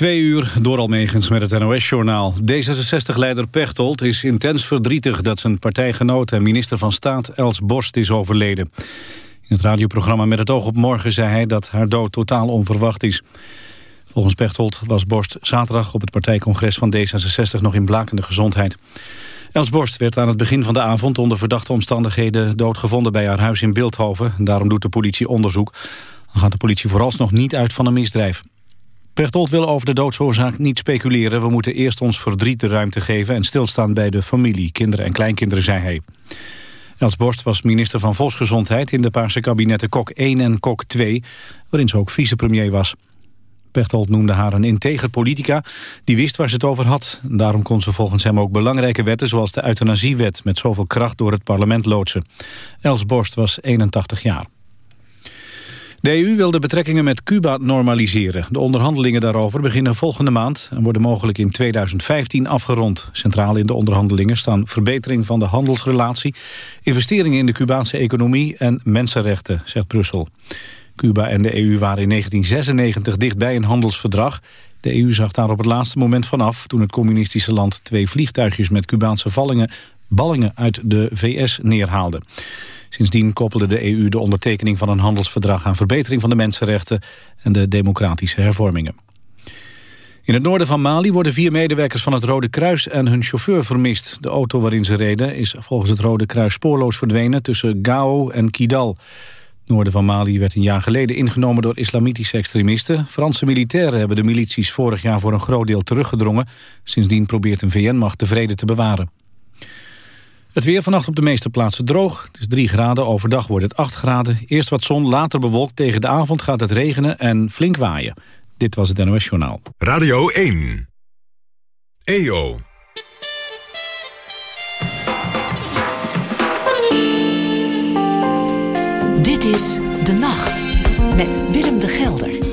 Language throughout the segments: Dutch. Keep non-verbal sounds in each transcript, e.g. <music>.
Twee uur door Almegens met het NOS-journaal. D66-leider Pechtold is intens verdrietig dat zijn partijgenoot en minister van Staat Els Borst is overleden. In het radioprogramma Met het oog op morgen zei hij dat haar dood totaal onverwacht is. Volgens Pechtold was Borst zaterdag op het partijcongres van D66 nog in blakende gezondheid. Els Borst werd aan het begin van de avond onder verdachte omstandigheden doodgevonden bij haar huis in Beeldhoven. Daarom doet de politie onderzoek. Dan gaat de politie vooralsnog niet uit van een misdrijf. Pechtold wil over de doodsoorzaak niet speculeren. We moeten eerst ons verdriet de ruimte geven en stilstaan bij de familie, kinderen en kleinkinderen, zei hij. Els Borst was minister van Volksgezondheid in de Paarse kabinetten Kok 1 en Kok 2, waarin ze ook vicepremier was. Pechtold noemde haar een integer politica die wist waar ze het over had. Daarom kon ze volgens hem ook belangrijke wetten zoals de euthanasiewet met zoveel kracht door het parlement loodsen. Els Borst was 81 jaar. De EU wil de betrekkingen met Cuba normaliseren. De onderhandelingen daarover beginnen volgende maand... en worden mogelijk in 2015 afgerond. Centraal in de onderhandelingen staan verbetering van de handelsrelatie... investeringen in de Cubaanse economie en mensenrechten, zegt Brussel. Cuba en de EU waren in 1996 dichtbij een handelsverdrag. De EU zag daar op het laatste moment vanaf... toen het communistische land twee vliegtuigjes met Cubaanse vallingen, ballingen uit de VS neerhaalde. Sindsdien koppelde de EU de ondertekening van een handelsverdrag aan verbetering van de mensenrechten en de democratische hervormingen. In het noorden van Mali worden vier medewerkers van het Rode Kruis en hun chauffeur vermist. De auto waarin ze reden is volgens het Rode Kruis spoorloos verdwenen tussen Gao en Kidal. Het noorden van Mali werd een jaar geleden ingenomen door islamitische extremisten. Franse militairen hebben de milities vorig jaar voor een groot deel teruggedrongen. Sindsdien probeert een VN-macht de vrede te bewaren. Het weer vannacht op de meeste plaatsen droog. Het is 3 graden, overdag wordt het 8 graden. Eerst wat zon, later bewolkt. Tegen de avond gaat het regenen en flink waaien. Dit was het NOS Journaal. Radio 1. EO. Dit is De Nacht met Willem de Gelder.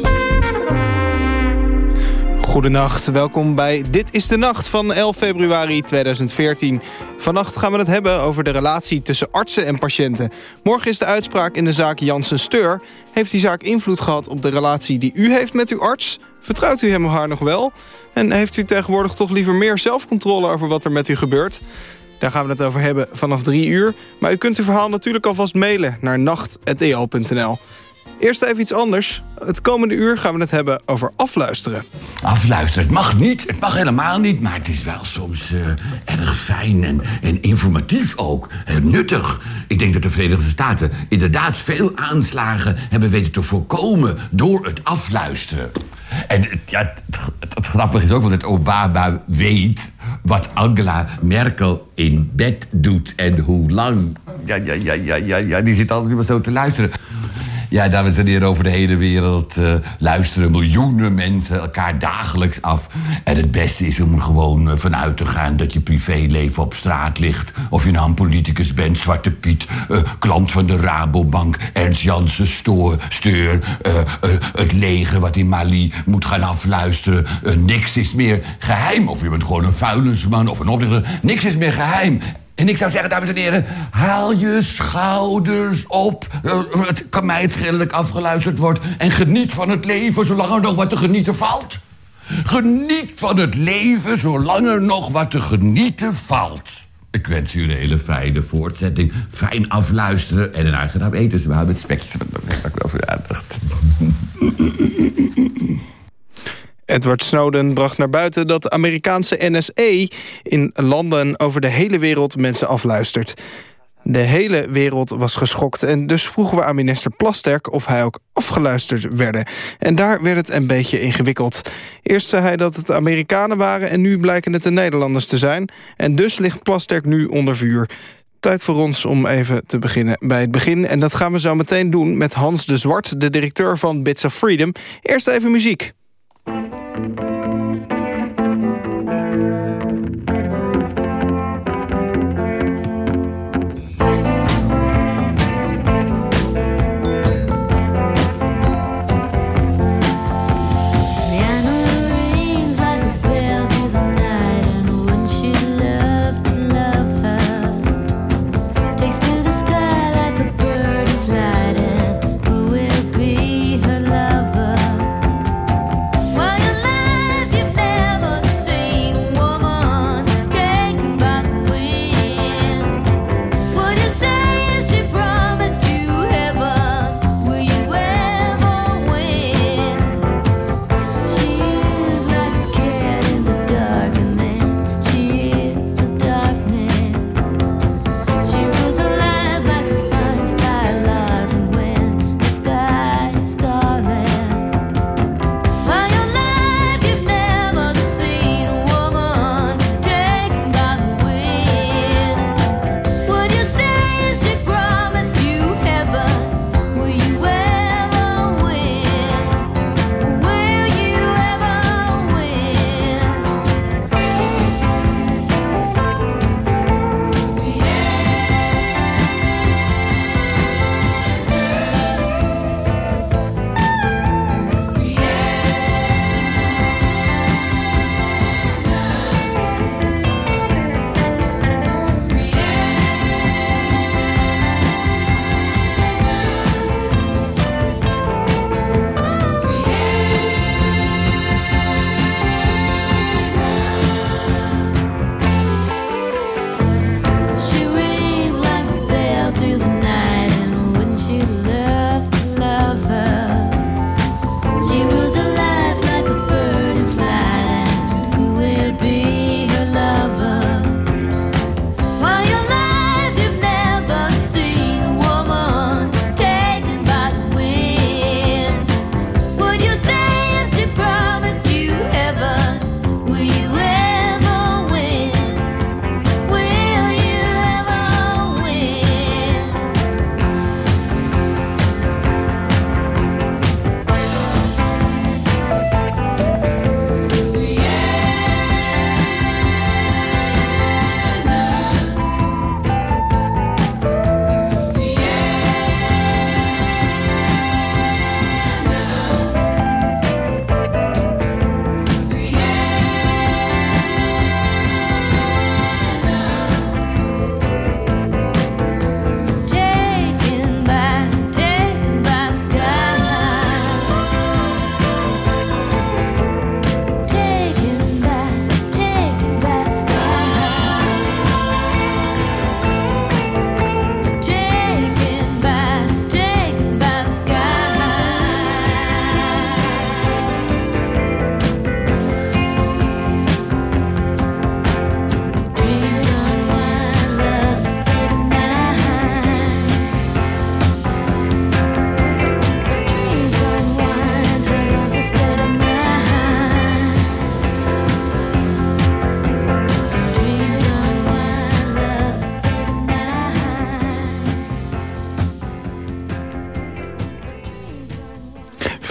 Goedenacht, welkom bij Dit is de Nacht van 11 februari 2014. Vannacht gaan we het hebben over de relatie tussen artsen en patiënten. Morgen is de uitspraak in de zaak Janssen-Steur. Heeft die zaak invloed gehad op de relatie die u heeft met uw arts? Vertrouwt u hem of haar nog wel? En heeft u tegenwoordig toch liever meer zelfcontrole over wat er met u gebeurt? Daar gaan we het over hebben vanaf drie uur. Maar u kunt uw verhaal natuurlijk alvast mailen naar nacht.eo.nl. Eerst even iets anders. Het komende uur gaan we het hebben over afluisteren. Afluisteren, het mag niet, het mag helemaal niet... maar het is wel soms uh, erg fijn en, en informatief ook. Uh, nuttig. Ik denk dat de Verenigde Staten inderdaad veel aanslagen... hebben weten te voorkomen door het afluisteren. En ja, het, het, grappige is ook wel dat Obama weet... wat Angela Merkel in bed doet en hoe lang. Ja, ja, ja, ja, ja, ja die zit altijd maar zo te luisteren. Ja, dames en heren, over de hele wereld uh, luisteren miljoenen mensen elkaar dagelijks af. En het beste is om gewoon uh, vanuit te gaan dat je privéleven op straat ligt. Of je nou een politicus bent, Zwarte Piet, uh, klant van de Rabobank, Ernst Janssen, Stoor, Steur, het leger wat in Mali moet gaan afluisteren. niks is meer geheim. Of je bent gewoon een vuilnisman of een oplichter. Niks is meer geheim. En ik zou zeggen, dames en heren, haal je schouders op. Eh, het kan mij het ik afgeluisterd word. En geniet van het leven zolang er nog wat te genieten valt. Geniet van het leven zolang er nog wat te genieten valt. Ik wens u een hele fijne voortzetting. Fijn afluisteren en een aangenaam eten. Ze met spekjes. <laughs> Dank u wel voor aandacht. <laughs> Edward Snowden bracht naar buiten dat de Amerikaanse NSA... in landen over de hele wereld mensen afluistert. De hele wereld was geschokt en dus vroegen we aan minister Plasterk... of hij ook afgeluisterd werden. En daar werd het een beetje ingewikkeld. Eerst zei hij dat het Amerikanen waren en nu blijken het de Nederlanders te zijn. En dus ligt Plasterk nu onder vuur. Tijd voor ons om even te beginnen bij het begin. En dat gaan we zo meteen doen met Hans de Zwart, de directeur van Bits of Freedom. Eerst even muziek. Música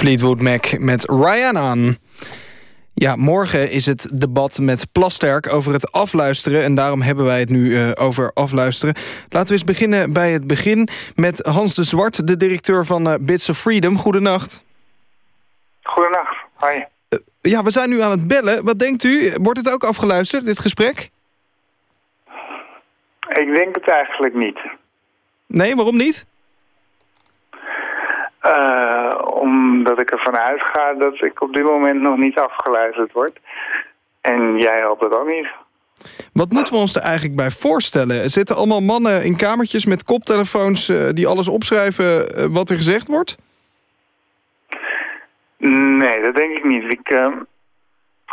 Fleetwood Mac met Ryan aan. Ja, morgen is het debat met Plasterk over het afluisteren... en daarom hebben wij het nu uh, over afluisteren. Laten we eens beginnen bij het begin met Hans de Zwart... de directeur van uh, Bits of Freedom. Goedenacht. Goedenacht, hoi. Uh, ja, we zijn nu aan het bellen. Wat denkt u? Wordt het ook afgeluisterd, dit gesprek? Ik denk het eigenlijk niet. Nee, waarom niet? Uh, omdat ik ervan uitga dat ik op dit moment nog niet afgeluisterd word. En jij hoopt het ook niet. Wat moeten we ons er eigenlijk bij voorstellen? Er zitten allemaal mannen in kamertjes met koptelefoons... Uh, die alles opschrijven uh, wat er gezegd wordt? Nee, dat denk ik niet. Ik,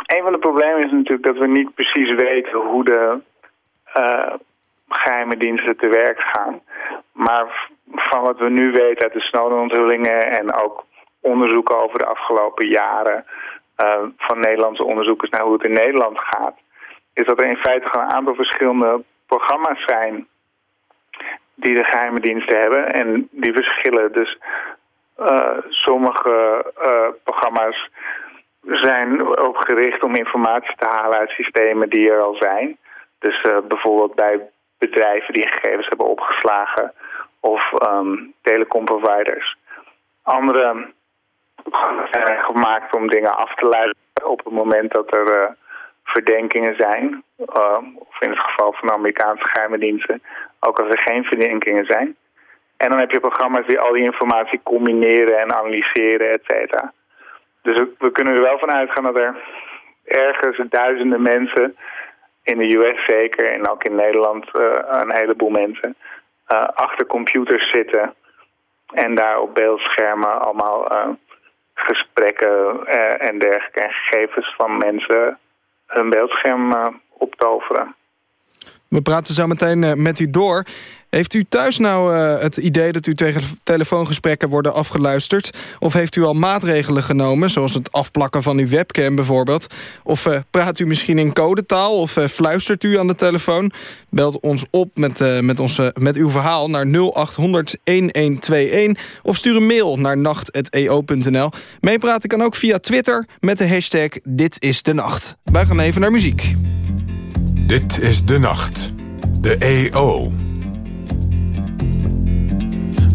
een van de problemen is natuurlijk dat we niet precies weten... hoe de geheime diensten te werk gaan. Maar van wat we nu weten uit de Snowden-onthullingen... en ook onderzoeken over de afgelopen jaren... Uh, van Nederlandse onderzoekers naar hoe het in Nederland gaat... is dat er in feite gewoon een aantal verschillende programma's zijn... die de geheime diensten hebben en die verschillen. Dus uh, sommige uh, programma's zijn ook gericht om informatie te halen uit systemen die er al zijn. Dus bijvoorbeeld bij bedrijven die gegevens hebben opgeslagen of um, telecomproviders. Andere zijn gemaakt om dingen af te luisteren op het moment dat er uh, verdenkingen zijn. Uh, of in het geval van Amerikaanse geheime diensten, ook als er geen verdenkingen zijn. En dan heb je programma's die al die informatie combineren en analyseren, et cetera. Dus we, kunnen er wel van uitgaan dat er ergens duizenden mensen in de US zeker en ook in Nederland uh, een heleboel mensen uh, achter computers zitten en daar op beeldschermen allemaal uh, gesprekken en dergelijke en gegevens van mensen hun beeldscherm optoveren. We praten zo meteen met u door. Heeft u thuis nou uh, het idee dat uw telefoongesprekken worden afgeluisterd? Of heeft u al maatregelen genomen, zoals het afplakken van uw webcam bijvoorbeeld? Of uh, praat u misschien in codetaal of uh, fluistert u aan de telefoon? Belt ons op met, met, onze, met uw verhaal naar 0800 1121 of stuur een mail naar nacht.eo.nl. Meepraten kan ook via Twitter met de hashtag Dit is de Nacht. Wij gaan even naar muziek. Dit is de Nacht. De EO.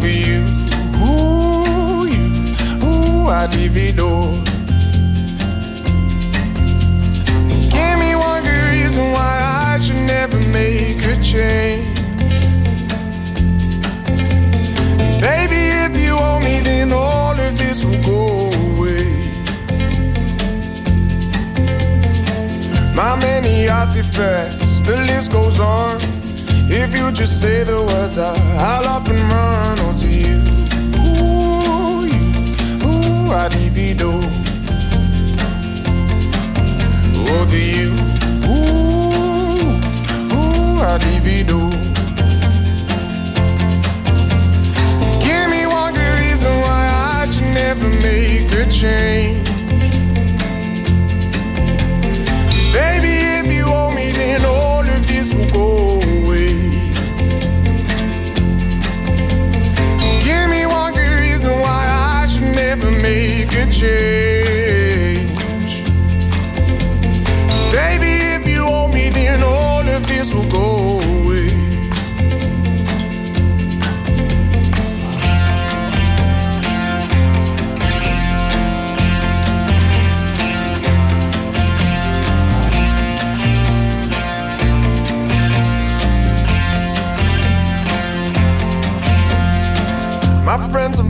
over you. Ooh, you, ooh, I'd leave it all. Give me one good reason why I should never make a change. Baby, if you owe me, then all of this will go away. My many artifacts, the list goes on. If you just say the words, I'll up and run I divido. Over you, ooh, uh, ooh, uh, I divido. Give me one good reason why I should never make a change. Baby, if you owe me, then all of this will go make a change. Baby, if you owe me, then all of this will go away. My friends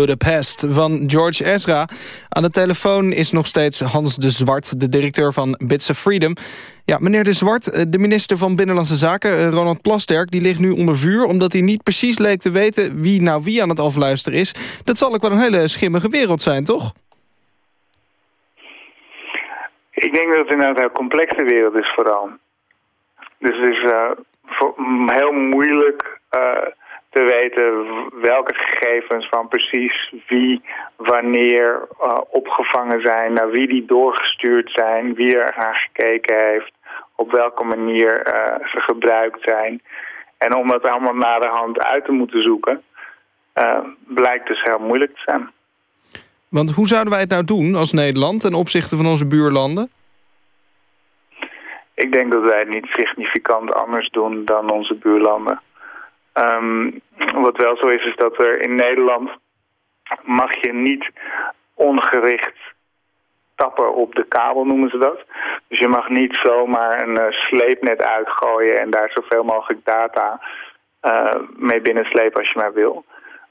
Budapest van George Ezra. Aan de telefoon is nog steeds Hans de Zwart, de directeur van Bits of Freedom. Ja, meneer de Zwart, eh, de minister van Binnenlandse Zaken, eh, Ronald Plasterk... die ligt nu onder vuur omdat hij niet precies leek te weten... wie nou wie aan het afluisteren is. Dat zal ook wel een hele schimmige wereld zijn, toch? Ik denk dat het inderdaad een complexe wereld is vooral. Dus het is eh, heel moeilijk te weten welke gegevens van precies wie, wanneer eh, opgevangen zijn, naar wie die doorgestuurd zijn, wie er naar gekeken heeft, op welke manier eh, ze gebruikt zijn. En om dat allemaal naderhand uit te moeten zoeken, eh, blijkt dus heel moeilijk te zijn. Want hoe zouden wij het nou doen als Nederland... ten opzichte van onze buurlanden? Ik denk dat wij het niet significant anders doen dan onze buurlanden. Ehm, wat wel zo is, is dat er in Nederland mag je niet ongericht tappen op de kabel, noemen ze dat. Dus je mag niet zomaar een eh, sleepnet uitgooien en daar zoveel mogelijk data eh, mee binnenslepen als je maar wil.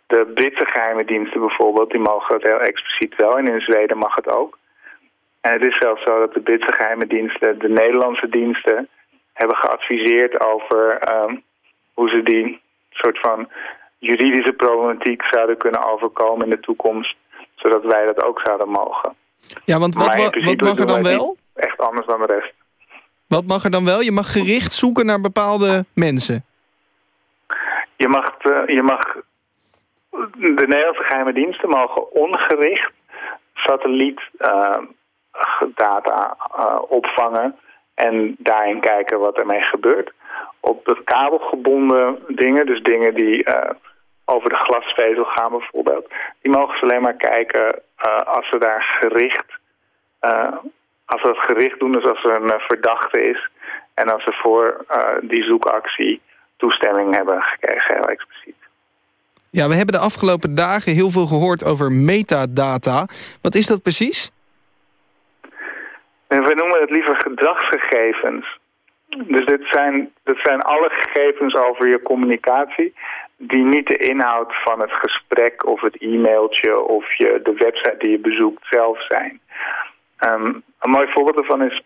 De Britse geheime diensten bijvoorbeeld, die mogen dat heel expliciet wel. En in Zweden mag het ook. En het is zelfs zo dat de Britse geheime diensten, de Nederlandse diensten, hebben geadviseerd over ehm, hoe ze die soort van juridische problematiek zouden kunnen overkomen in de toekomst, zodat wij dat ook zouden mogen. Ja, want wat, wat mag er dan wel? Echt anders dan de rest. Wat mag er dan wel? Je mag gericht zoeken naar bepaalde mensen. Je mag, je mag de Nederlandse geheime diensten mogen ongericht satellietdata eh, opvangen en daarin kijken wat ermee gebeurt. Op de kabelgebonden dingen, dus dingen die eh, over de glasvezel gaan bijvoorbeeld, die mogen ze alleen maar kijken eh, als ze daar gericht, eh, als ze dat gericht doen, dus als er een verdachte is en als ze voor die zoekactie toestemming hebben gekregen, heel expliciet. Ja, we hebben de afgelopen dagen heel veel gehoord over metadata. Wat is dat precies? We noemen het liever gedragsgegevens. Dus dit zijn, dit zijn alle gegevens over je communicatie... die niet de inhoud van het gesprek of het e-mailtje... of je, de website die je bezoekt zelf zijn. Ehm, een mooi voorbeeld daarvan is...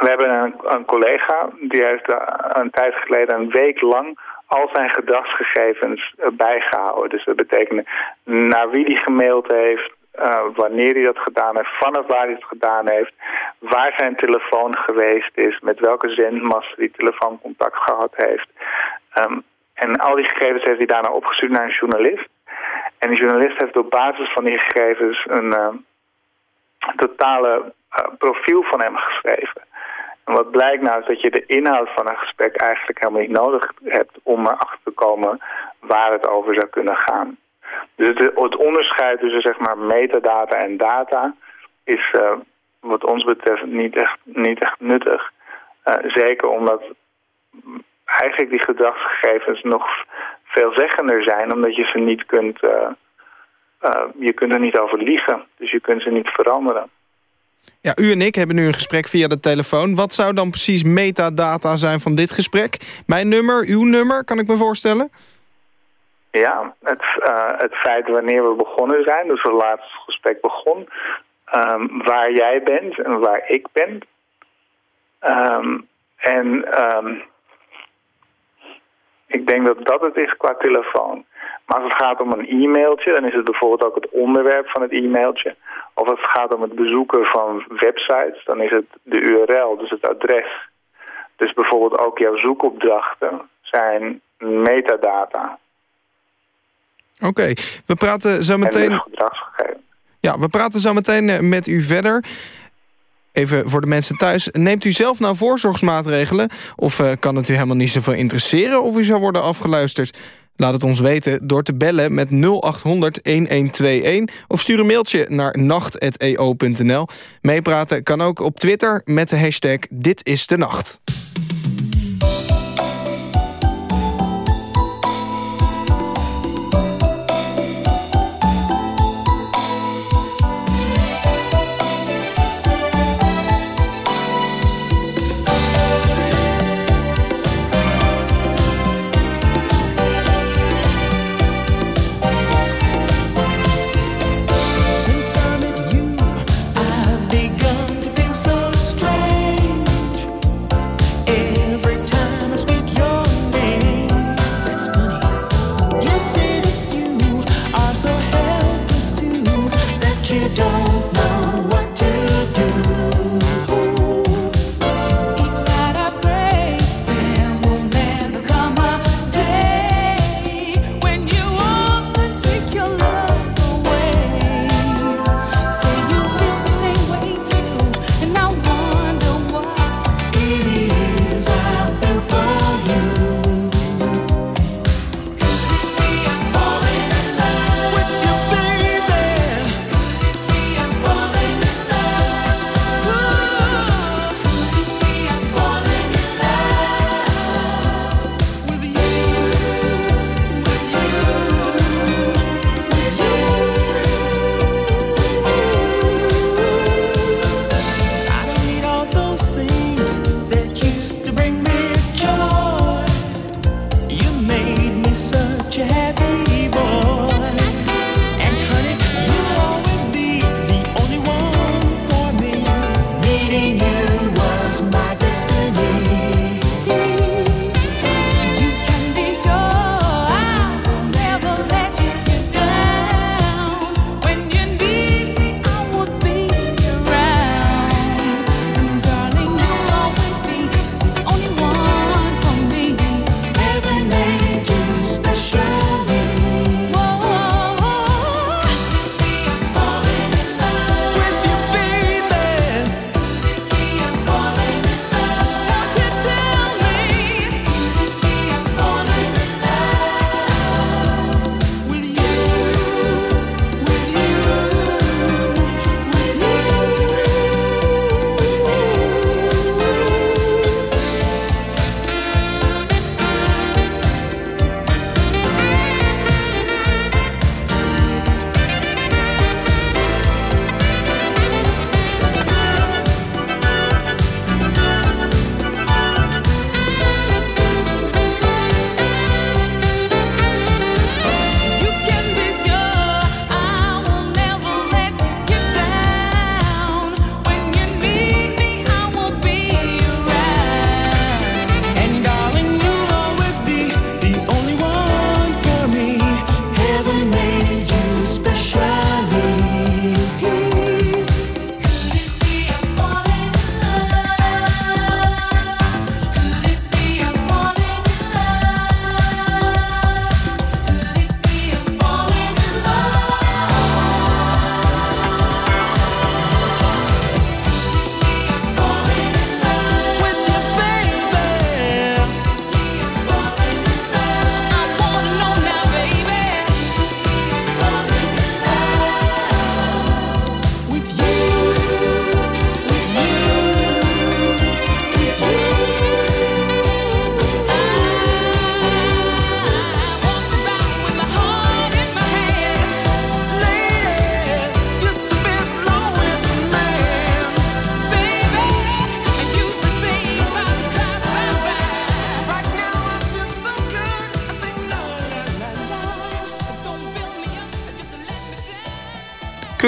We hebben een, een collega die heeft eh, een tijd geleden een week lang al zijn gedragsgegevens eh, bijgehouden. Dus dat betekent naar wie die gemaild heeft, eh, wanneer hij dat gedaan heeft, vanaf waar hij het gedaan heeft, waar zijn telefoon geweest is, met welke zendmast die telefooncontact gehad heeft. Ehm, en al die gegevens heeft hij daarna opgestuurd naar een journalist. En die journalist heeft op basis van die gegevens een eh, totale eh, profiel van hem geschreven. En wat blijkt nou is dat je de inhoud van een gesprek eigenlijk helemaal niet nodig hebt om erachter te komen waar het over zou kunnen gaan. Dus het, onderscheid tussen zeg maar metadata en data is uh, wat ons betreft niet echt, niet echt nuttig. Uh, zeker omdat eigenlijk die gedragsgegevens nog veelzeggender zijn, omdat je ze niet kunt, uh, je kunt er niet over liegen. Dus je kunt ze niet veranderen. Ja, u en ik hebben nu een gesprek via de telefoon. Wat zou dan precies metadata zijn van dit gesprek? Mijn nummer, uw nummer, kan ik me voorstellen? Ja, het, uh, het feit wanneer we begonnen zijn, dus het laatste gesprek begon, um, waar jij bent en waar ik ben. Um, en um, ik denk dat dat het is qua telefoon. Maar als het gaat om een e-mailtje, dan is het bijvoorbeeld ook het onderwerp van het e-mailtje. Of als het gaat om het bezoeken van websites, dan is het de URL, dus het adres. Dus bijvoorbeeld ook jouw zoekopdrachten zijn metadata. Oké, we praten zo meteen... Ja, we praten zo meteen eh, met u verder. Even voor de mensen thuis. Neemt u zelf nou voorzorgsmaatregelen? Of uh, kan het u helemaal niet zoveel interesseren of u zou worden afgeluisterd? Laat het ons weten door te bellen met 0800 1121 of stuur een mailtje naar nacht.eo.nl. Meepraten kan ook op Twitter met de hashtag Dit is de Nacht.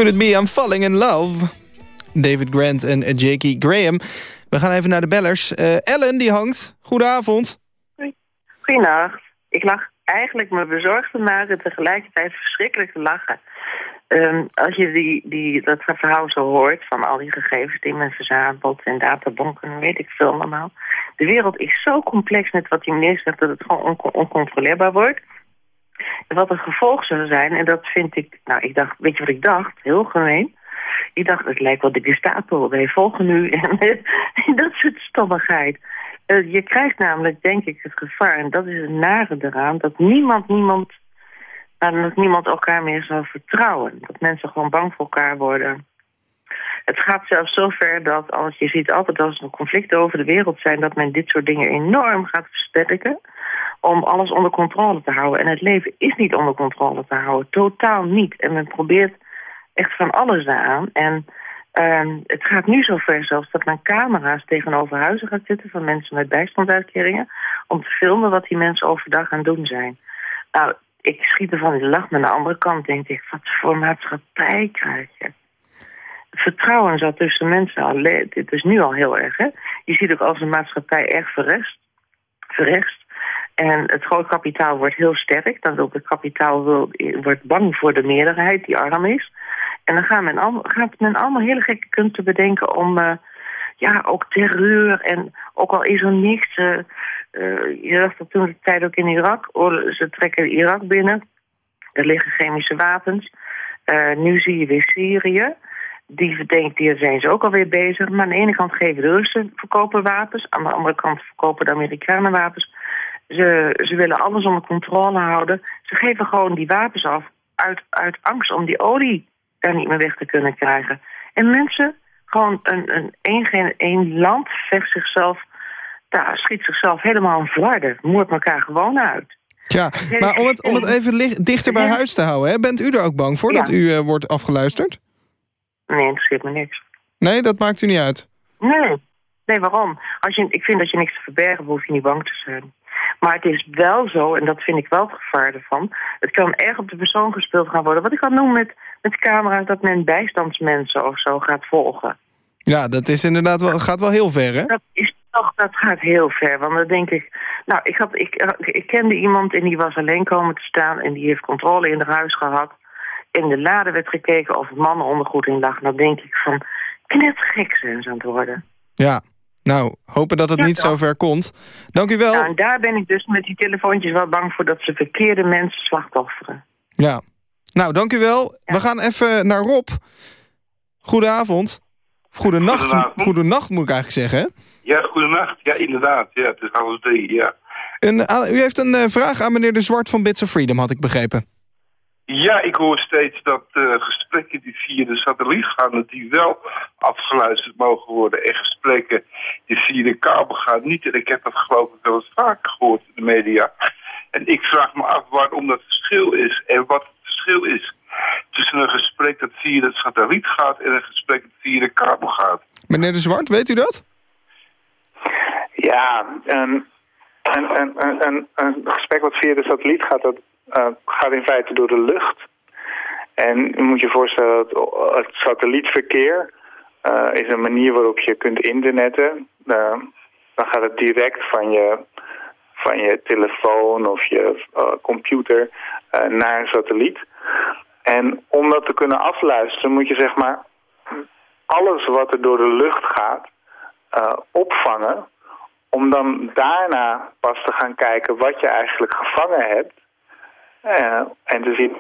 Could It Be I'm Falling in Love. David Grant en Jakey Graham. We gaan even naar de bellers. Uh, Ellen, die hangt. Goedenavond. Goedendag. Ik lag eigenlijk me bezorgd te maken en tegelijkertijd verschrikkelijk te lachen. Ehm, als je die, die, dat verhaal zo hoort van al die gegevens die men verzamelt en databonken, weet ik veel allemaal. De wereld is zo complex met wat die meneer zegt dat het gewoon oncontroleerbaar wordt. Wat het gevolg zou zijn, en dat vind ik, nou ik dacht, weet je wat ik dacht? Heel gemeen. Ik dacht, het lijkt wel de Gestapo, wij volgen nu en <laughs> dat soort stommigheid. Uh, je krijgt namelijk, denk ik, het gevaar, en dat is het nare eraan, dat niemand, niemand, nou, dat niemand elkaar meer zal vertrouwen. Dat mensen gewoon bang voor elkaar worden. Het gaat zelfs zover dat als je ziet altijd als er conflicten over de wereld zijn, dat men dit soort dingen enorm gaat versterken om alles onder controle te houden. En het leven is niet onder controle te houden, totaal niet. En men probeert echt van alles aan. En uh, het gaat nu zover zelfs dat men camera's tegenover huizen gaat zitten... van mensen met bijstandsuitkeringen... om te filmen wat die mensen overdag aan doen zijn. Nou, ik schiet ervan in de lach. Maar aan de andere kant denk ik, wat voor maatschappij krijg je? Vertrouwen zat tussen mensen al... Dit is nu al heel erg, hè? Je ziet ook als een maatschappij erg verrecht. verrecht en het groot kapitaal wordt heel sterk. Dan wil het kapitaal wil, wordt bang voor de meerderheid die arm is. En dan gaat men, al, men allemaal hele gekke kunsten bedenken om... Uh, ja, ook terreur en ook al is er niks... Uh, uh, je dacht dat toen de tijd ook in Irak. Ze trekken Irak binnen. Er liggen chemische wapens. nu zie je weer Syrië. Die verdenkt, die zijn ze ook alweer bezig. Maar aan de ene kant geven de Russen verkopen wapens. Aan de andere kant verkopen de Amerikanen wapens. Ze, ze willen alles onder controle houden. Ze geven gewoon die wapens af uit, uit angst om die olie daar niet meer weg te kunnen krijgen. En mensen, gewoon een, een, een, een land vecht zichzelf, daar schiet zichzelf helemaal een flarden. Moord elkaar gewoon uit. Ja, maar om het, om het even dichter bij huis te houden, hè, bent u er ook bang voor dat u uh, wordt afgeluisterd? Nee, interesseert me niks. Nee, dat maakt u niet uit? Nee. Nee, waarom? Als je, ik vind dat je niks te verbergen hoef je niet bang te zijn. Maar het is wel zo, en dat vind ik wel het gevaar ervan... het kan erg op de persoon gespeeld gaan worden. Wat ik al noem met, met camera's, dat men bijstandsmensen of zo gaat volgen. Ja, dat is inderdaad wel, gaat wel heel ver, hè? Dat is toch, dat gaat heel ver. Want dan denk ik, nou, ik, had, ik, ik kende iemand en die was alleen komen te staan... en die heeft controle in haar huis gehad. In de lade werd gekeken of het mannenondergoed in lag. Dan denk ik van, knetgek zijn ze aan het worden. Ja, nou, hopen dat het niet zo ver komt. Dank u wel. Ja, en daar ben ik dus met die telefoontjes wel bang voor... dat ze verkeerde mensen slachtofferen. Ja. Nou, dank u wel. We gaan even naar Rob. Goedenavond. Goedenacht, goedenacht moet ik eigenlijk zeggen. Ja, goedenacht. Ja, inderdaad. Ja, het is half drie, ja. Een, u heeft een uh, vraag aan meneer De Zwart van Bits of Freedom, had ik begrepen. Ja, ik hoor steeds dat uh, gesprekken die via de satelliet gaan... dat die wel afgeluisterd mogen worden. En gesprekken die via de kabel gaan niet. En ik heb dat geloof ik wel eens vaker gehoord in de media. En ik vraag me af waarom dat verschil is. En wat het verschil is tussen een gesprek dat via de satelliet gaat... en een gesprek dat via de kabel gaat. Meneer De Zwart, weet u dat? Ja, een, een, een, een, een gesprek wat via de satelliet gaat... dat gaat in feite door de lucht. En je moet je voorstellen dat het satellietverkeer uh, is een manier waarop je kunt internetten. Uh, dan gaat het direct van je, van je telefoon of je computer naar een satelliet. En om dat te kunnen afluisteren moet je zeg maar alles wat er door de lucht gaat opvangen. Om dan daarna pas te gaan kijken wat je eigenlijk gevangen hebt. Uh, en te zien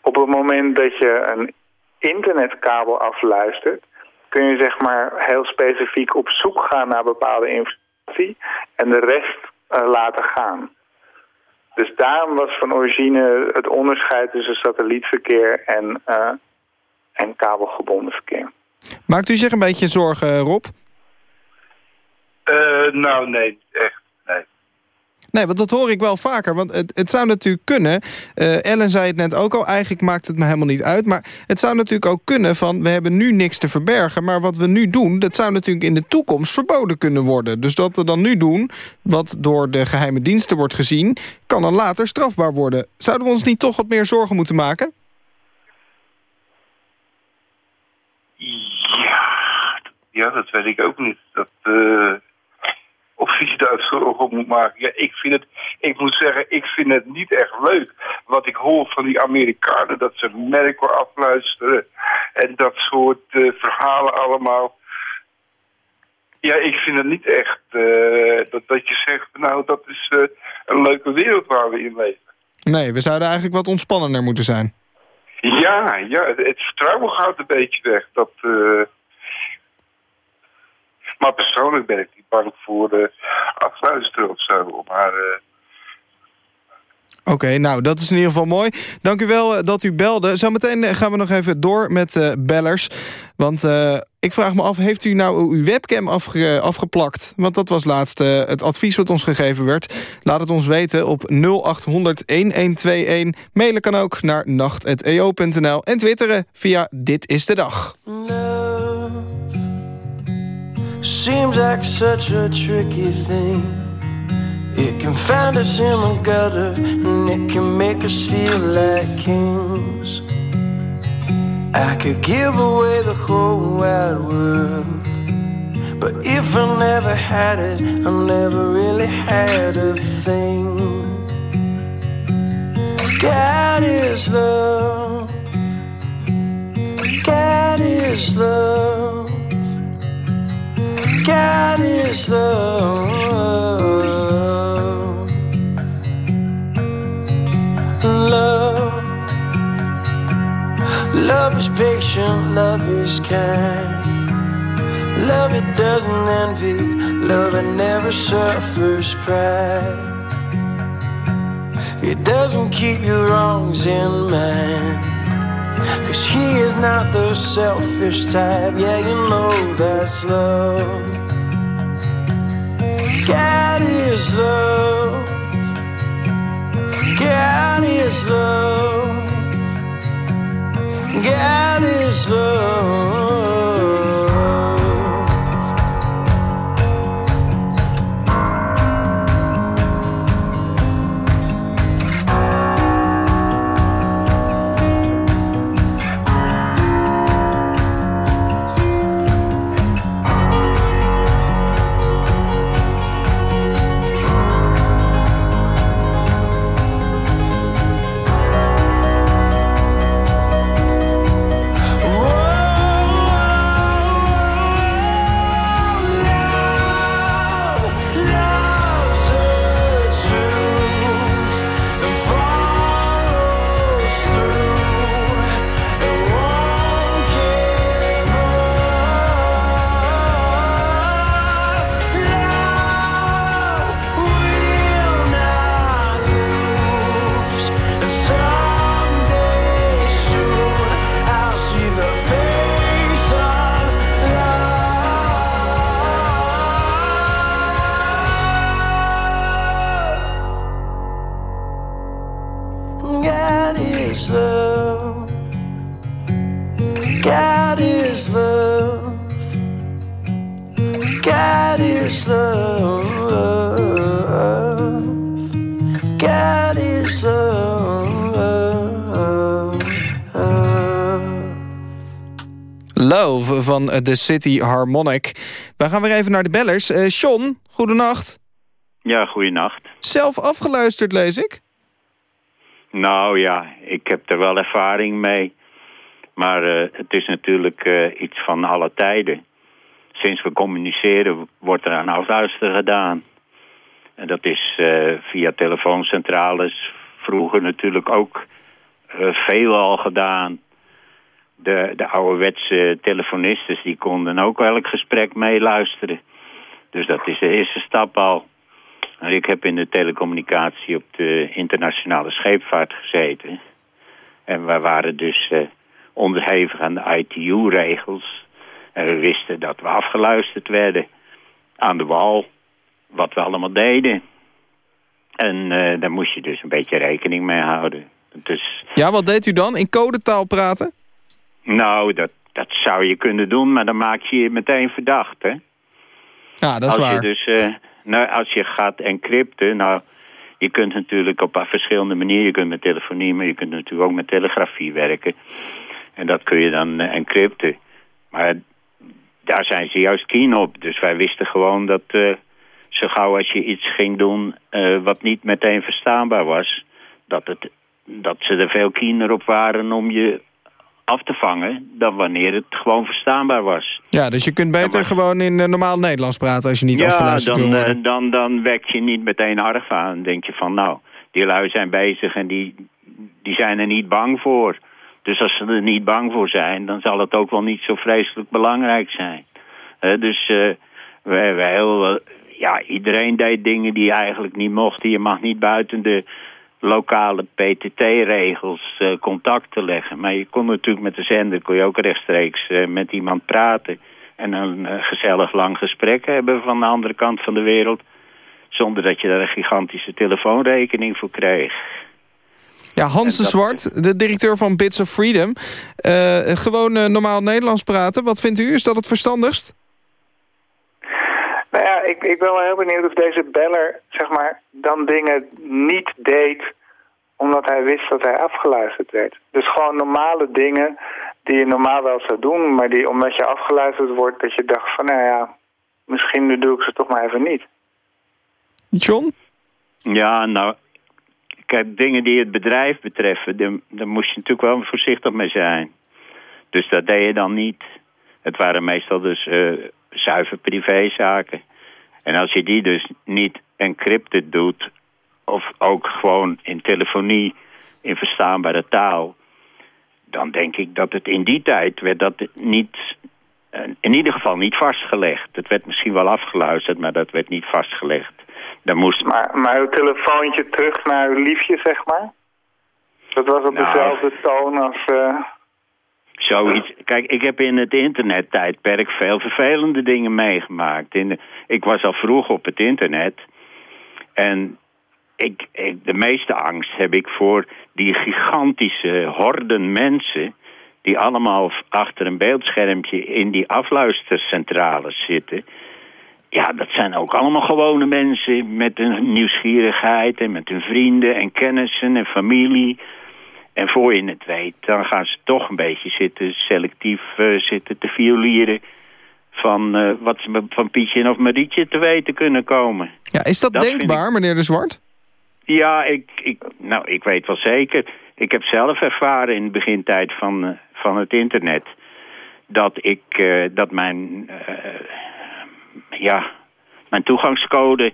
op het moment dat je een internetkabel afluistert, kun je zeg maar heel specifiek op zoek gaan naar bepaalde informatie en de rest uh, laten gaan. Dus daarom was van origine het onderscheid tussen satellietverkeer en, uh, en kabelgebonden verkeer. Maakt u zich een beetje zorgen, Rob? nou, nee, echt. Nee, want dat hoor ik wel vaker. Want het, het zou natuurlijk kunnen... Uh, Ellen zei het net ook al, eigenlijk maakt het me helemaal niet uit. Maar het zou natuurlijk ook kunnen van... we hebben nu niks te verbergen, maar wat we nu doen... dat zou natuurlijk in de toekomst verboden kunnen worden. Dus wat we dan nu doen, wat door de geheime diensten wordt gezien... kan dan later strafbaar worden. Zouden we ons niet toch wat meer zorgen moeten maken? Ja, ja dat weet ik ook niet. Dat... Uh of op moet maken. Ja, ik vind het, ik moet zeggen, ik vind het niet echt leuk. Wat ik hoor van die Amerikanen, dat ze Merkel afluisteren. En dat soort uh, verhalen allemaal. Ja, ik vind het niet echt uh, dat, dat je zegt, nou, dat is uh, een leuke wereld waar we in leven. Nee, we zouden eigenlijk wat ontspannender moeten zijn. Ja, ja het, het vertrouwen gaat een beetje weg. Dat. Maar persoonlijk ben ik niet bang voor uh, afluisteren of zo. Maar... Uh... Oké, okay, nou, dat is in ieder geval mooi. Dank u wel dat u belde. Zometeen gaan we nog even door met uh, bellers. Want uh, ik vraag me af, heeft u nou uw webcam afge afgeplakt? Want dat was laatst uh, het advies wat ons gegeven werd. Laat het ons weten op 0800-1121. Mailen kan ook naar nacht.eo.nl. En twitteren via Dit is de Dag. Seems like such a tricky thing. It can find us in the gutter and it can make us feel like kings. I could give away the whole wide world. But if I never had it, I never really had a thing. God is love. God is love. God is love. Love. Love is patient, love is kind. Love it doesn't envy, love it never suffers pride. It doesn't keep your wrongs in mind. Cause he is not the selfish type, yeah, you know that's love. God is love. God is love. God van de City Harmonic. We gaan weer even naar de bellers. Uh, John, goedenacht. Ja, goedenacht. Zelf afgeluisterd, lees ik? Nou ja, ik heb er wel ervaring mee. Maar uh, het is natuurlijk uh, iets van alle tijden. Sinds we communiceren wordt er aan afluisteren gedaan. En dat is via telefooncentrales vroeger natuurlijk ook veelal gedaan de, de ouderwetse telefonistes die konden ook elk gesprek meeluisteren. Dus dat is de eerste stap al. En ik heb in de telecommunicatie op de internationale scheepvaart gezeten. En we waren dus uh, onderhevig aan de ITU-regels. En we wisten dat we afgeluisterd werden aan de wal. Wat we allemaal deden. En uh, daar moest je dus een beetje rekening mee houden. Dus... Ja, wat deed u dan? In codetaal praten? Nou, dat, dat zou je kunnen doen, maar dan maak je je meteen verdacht, hè? Ja, dat is als waar. Je dus, uh, nou, als je gaat encrypten, nou, je kunt natuurlijk op verschillende manieren, je kunt met telefonie, maar je kunt natuurlijk ook met telegrafie werken. En dat kun je dan uh, encrypten. Maar daar zijn ze juist keen op. Dus wij wisten gewoon dat uh, zo gauw als je iets ging doen eh, wat niet meteen verstaanbaar was... Dat, het, dat ze er veel kiener op waren om je af te vangen... dan wanneer het gewoon verstaanbaar was. Ja, dus je kunt beter gewoon in uh, normaal Nederlands praten... als je niet ja, afgeluisterd dan, wil uh, worden. dan, dan wek je niet meteen arg aan. Dan denk je van, nou, die lui zijn bezig en die, die zijn er niet bang voor. Dus als ze er niet bang voor zijn... dan zal het ook wel niet zo vreselijk belangrijk zijn. Uh, dus wij, wij heel, ja, iedereen deed dingen die eigenlijk niet mochten. Je mag niet buiten de lokale PTT-regels uh, contacten leggen. Maar je kon natuurlijk met de zender kon je ook rechtstreeks uh, met iemand praten. En een uh, gezellig lang gesprek hebben van de andere kant van de wereld. Zonder dat je daar een gigantische telefoonrekening voor kreeg. Ja, Hans de. Zwart, de directeur van Bits of Freedom. gewoon normaal Nederlands praten. Wat vindt u? Is dat het verstandigst? Nou ja, ik, ik ben wel heel benieuwd of deze beller, zeg maar, dan dingen niet deed omdat hij wist dat hij afgeluisterd werd. Dus gewoon normale dingen die je normaal wel zou doen, maar die omdat je afgeluisterd wordt, dat je dacht van, nou ja, misschien nu doe ik ze toch maar even niet. John? Ja, nou, kijk, dingen die het bedrijf betreffen, daar, daar moest je natuurlijk wel voorzichtig mee zijn. Dus dat deed je dan niet. Het waren meestal dus uh, zuiver privézaken. En als je die dus niet encrypted doet... of ook gewoon in telefonie in verstaanbare taal... dan denk ik dat het in die tijd werd dat niet... in ieder geval niet vastgelegd. Het werd misschien wel afgeluisterd, maar dat werd niet vastgelegd. Dan moest... maar, maar uw telefoontje terug naar uw liefje, zeg maar? Dat was op nou, dezelfde toon als... Uh... Zoiets. Kijk, ik heb in het internettijdperk veel vervelende dingen meegemaakt. In de, ik was al vroeg op het internet. En ik, de meeste angst heb ik voor die gigantische horden mensen... die allemaal achter een beeldschermpje in die afluistercentrales zitten. Ja, dat zijn ook allemaal gewone mensen met een nieuwsgierigheid... en met hun vrienden en kennissen en familie... En voor je het weet, dan gaan ze toch een beetje zitten selectief uh, zitten te violieren... van uh, wat ze van Pietje of Marietje te weten kunnen komen. Ja, is dat, dat denkbaar, ik... meneer De Zwart? Ja, ik, ik, nou, ik weet wel zeker. Ik heb zelf ervaren in de begintijd van, uh, van het internet... dat, ik, dat mijn, ja, mijn toegangscode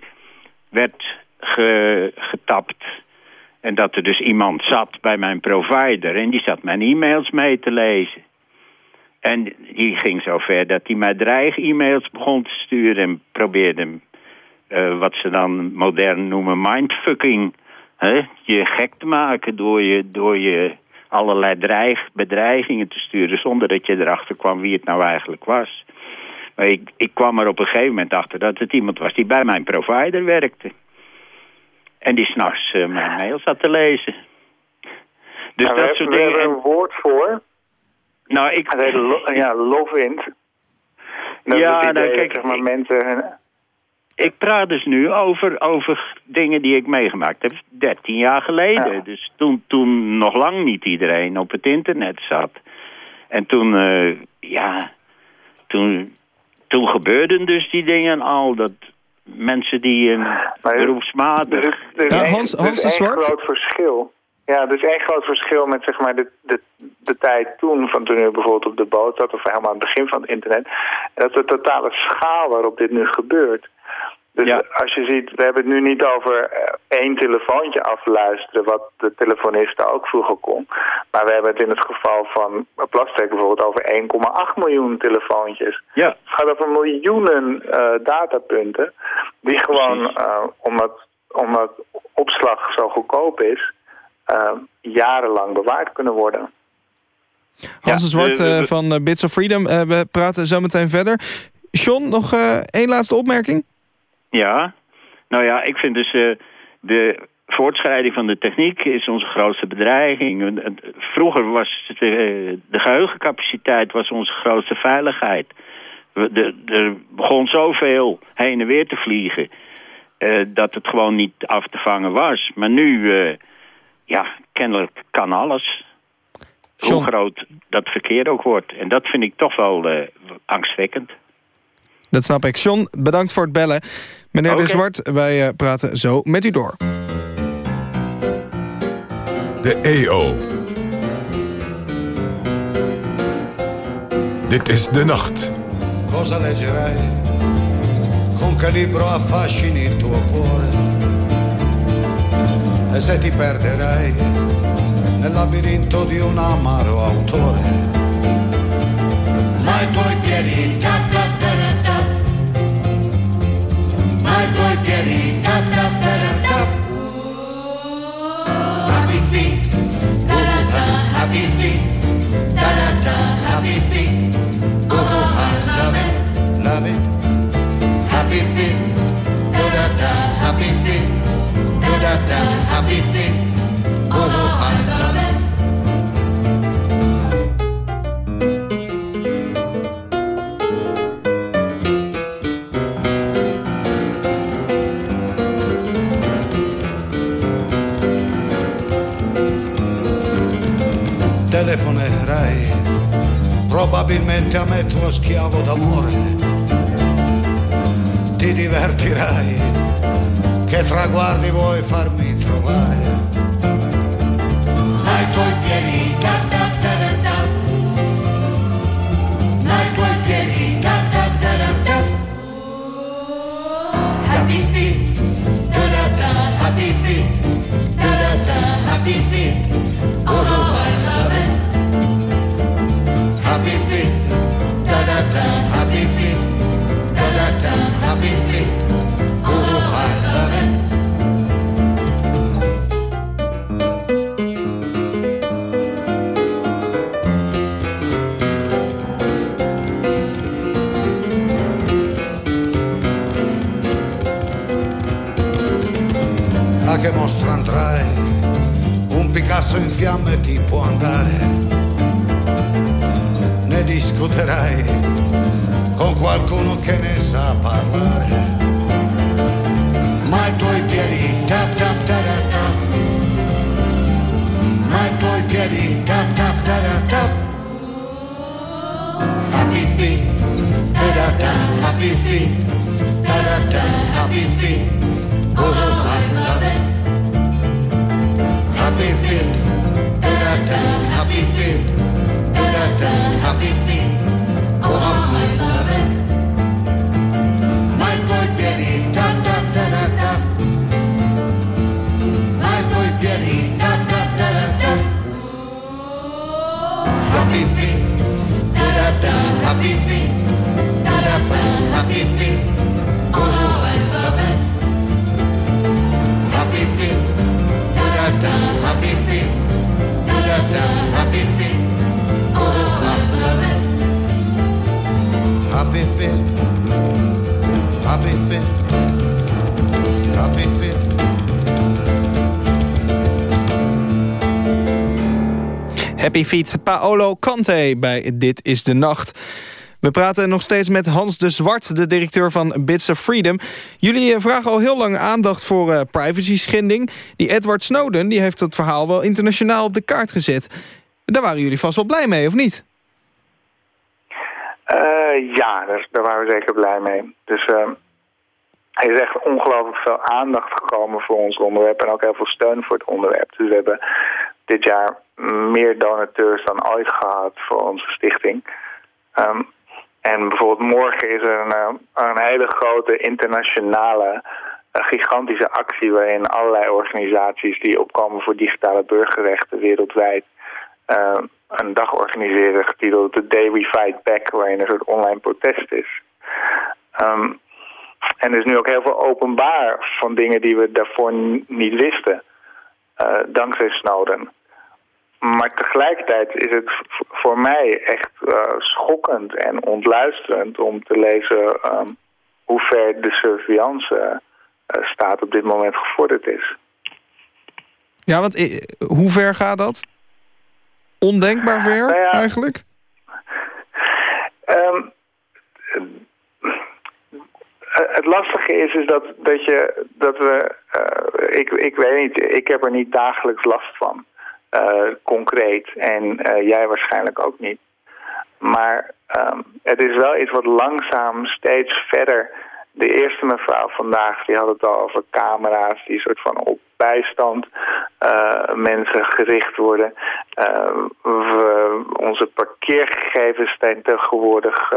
werd ge, getapt... En dat er dus iemand zat bij mijn provider en die zat mijn e-mails mee te lezen. En die ging zo ver dat hij mij dreig-e-mails begon te sturen en probeerde uh, wat ze dan modern noemen mindfucking. Hè? Je gek te maken door je, door je allerlei dreig, bedreigingen te sturen zonder dat je erachter kwam wie het nou eigenlijk was. Maar ik, ik kwam er op een gegeven moment achter dat het iemand was die bij mijn provider werkte. En die s'nachts uh, mijn mail zat te lezen. Dus nou, dat we, soort we dingen... hebben een woord voor. Nou, ik... Het heet lo ja, love-int. Ja, nou kijk... Zeg maar, mensen... Ik praat dus nu over, over dingen die ik meegemaakt heb 13 jaar geleden. Ja. Dus toen, toen nog lang niet iedereen op het internet zat. En toen, uh, ja, toen, toen gebeurden dus die dingen al. Dat, mensen die een <laughs> maar, beroepsmatig... Er is, er is ja, een, Hans, Hans is de Zwart? groot verschil. Ja, er is één groot verschil met zeg maar, de, de, de tijd toen, van toen u bijvoorbeeld op de boot zat, of helemaal aan het begin van het internet. Dat is de totale schaal waarop dit nu gebeurt. Dus ja. als je ziet, we hebben het nu niet over één telefoontje afluisteren, wat de telefonisten ook vroeger kon. Maar we hebben het in het geval van Plastic bijvoorbeeld over 1,8 miljoen telefoontjes. Ja. Het gaat over miljoenen uh, datapunten die gewoon, uh, omdat, omdat opslag zo goedkoop is, uh, jarenlang bewaard kunnen worden. Hans de Zwart uh, van Bits of Freedom, we praten zo meteen verder. John, nog één laatste opmerking? Ja, nou ja, ik vind dus uh, de voortschrijding van de techniek is onze grootste bedreiging. Vroeger was de, de geheugencapaciteit was onze grootste veiligheid. Er begon zoveel heen en weer te vliegen uh, dat het gewoon niet af te vangen was. Maar nu, uh, ja, kennelijk kan alles. John. Hoe groot dat verkeer ook wordt. En dat vind ik toch wel angstwekkend. Dat snap ik. John, bedankt voor het bellen. Meneer De Zwart, wij uh, praten zo met u door. De EO. Dit is de nacht. Cosa leggerai? Con che libro affascini il tuo cuore? E se ti perderai nel labirinto di un amaro autore? Ma i tuoi piedi Ma i tuoi piedi tap tap tap tap. Happy feet. Da da da happy feet. Da da da happy feet. Oh I love it. Love it. Happy feet. Da da da happy feet. Da da da happy feet probabilmente a me tuo schiavo d'amore. Ti divertirai che traguardi vuoi farmi trovare? Ai tuoi piedi Happy Feet, Paolo Conte bij Dit is de Nacht. We praten nog steeds met Hans de Zwart, de directeur van Bits of Freedom. Jullie eh, vragen al heel lang aandacht voor uh, privacy-schending. Die Edward Snowden die heeft het verhaal wel internationaal op de kaart gezet. Daar waren jullie vast wel blij mee, of niet? Uh, ja, daar, daar, waren we zeker blij mee. Dus uh, er is echt ongelooflijk veel aandacht gekomen voor ons onderwerp... en ook heel veel steun voor het onderwerp. Dus we hebben dit jaar meer donateurs dan ooit gehad voor onze stichting... Um, en bijvoorbeeld morgen is er een, een hele grote internationale, uh, gigantische actie... waarin allerlei organisaties die opkomen voor digitale burgerrechten wereldwijd... Uh, een dag organiseren getiteld The Day We Fight Back... waarin een soort online protest is. Um, en er is nu ook heel veel openbaar van dingen die we daarvoor niet wisten. Dankzij Snowden. Maar tegelijkertijd is het voor mij echt uh, schokkend en ontluisterend om te lezen um, hoe ver de surveillance uh, staat op dit moment gevorderd is. Ja, want uh, hoe ver gaat dat? Ondenkbaar ver nou ja, eigenlijk? Um, het lastige is, is dat, dat, je, dat we... ik, ik weet niet, ik heb er niet dagelijks last van. Uh, concreet. En uh, jij waarschijnlijk ook niet. Maar ehm, het is wel iets wat langzaam steeds verder... De eerste mevrouw vandaag, die had het al over camera's... die soort van op bijstand uh, mensen gericht worden. Onze parkeergegevens zijn tegenwoordig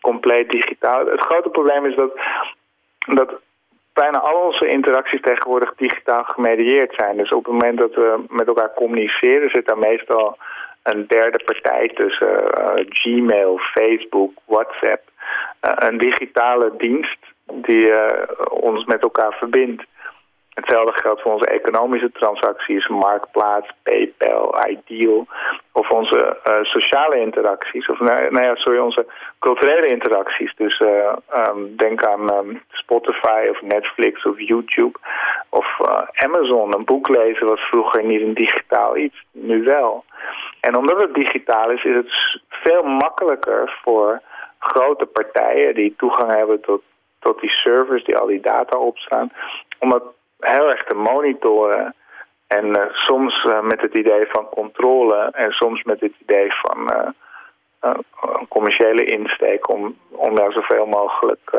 compleet digitaal. Het grote probleem is dat, dat bijna al onze interacties tegenwoordig digitaal gemedieerd zijn. Dus op het moment dat we met elkaar communiceren... zit daar meestal een derde partij tussen Gmail, Facebook, WhatsApp... een digitale dienst die ons met elkaar verbindt. Hetzelfde geldt voor onze economische transacties, Marktplaats, PayPal, Ideal. Of onze uh, sociale interacties, of nou, ja, sorry, onze culturele interacties. Dus uh, um, denk aan um, Spotify of Netflix of YouTube of uh, Amazon. Een boek lezen was vroeger niet een digitaal iets, nu wel. En omdat het digitaal is, is het veel makkelijker voor grote partijen die toegang hebben tot, tot die servers die al die data opslaan, om dat heel erg te monitoren. En uh, soms uh, met het idee van controle en soms met het idee van uh, een commerciële insteek om, om daar zoveel mogelijk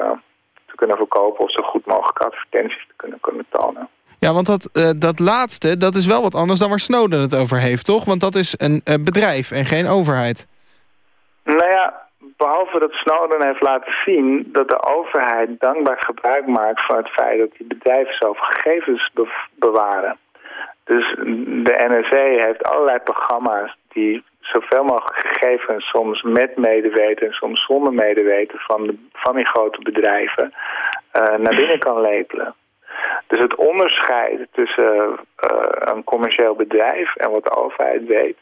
te kunnen verkopen of zo goed mogelijk advertenties te kunnen, kunnen tonen. Ja, want dat, dat laatste, dat is wel wat anders dan waar Snowden het over heeft, toch? Want dat is een bedrijf en geen overheid. Nou ja, behalve dat Snowden heeft laten zien dat de overheid dankbaar gebruik maakt van het feit dat die bedrijven zoveel gegevens bewaren. Dus de NSA heeft allerlei programma's die zoveel mogelijk gegevens, soms met medeweten en soms zonder medeweten van, van die grote bedrijven, uh, naar binnen kan lepelen. Dus het onderscheid tussen uh, een commercieel bedrijf en wat de overheid weet,